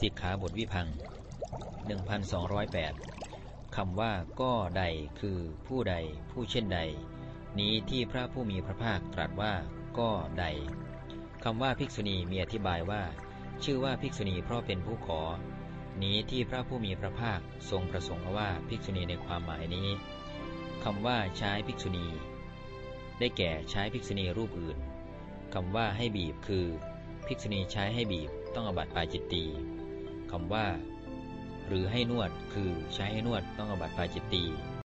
สิกขาบทวิพัง 1208 คำว่าก็ใดคือผู้ใดผู้เช่นใด นี้ที่พระผู้มีพระภาคตรัสว่าก็ใดคำว่าภิกษุณีมีอธิบายว่า ชื่อว่าภิกษุณีเพราะเป็นผู้ขอ นี้ที่พระผู้มีพระภาคทรงประสงค์ว่าภิกษุณีในความหมายนี้คำว่าใช้ภิกษุณี ได้แก่ใช้ภิกษุณีรูปอื่นคำว่าให้บีบคือ ภิกษุณีใช้ให้บีบต้องอบัติปาจิตตี คำว่า หรือให้นวด คือ ใช้ให้นวดต้องอบัติปาจิตตี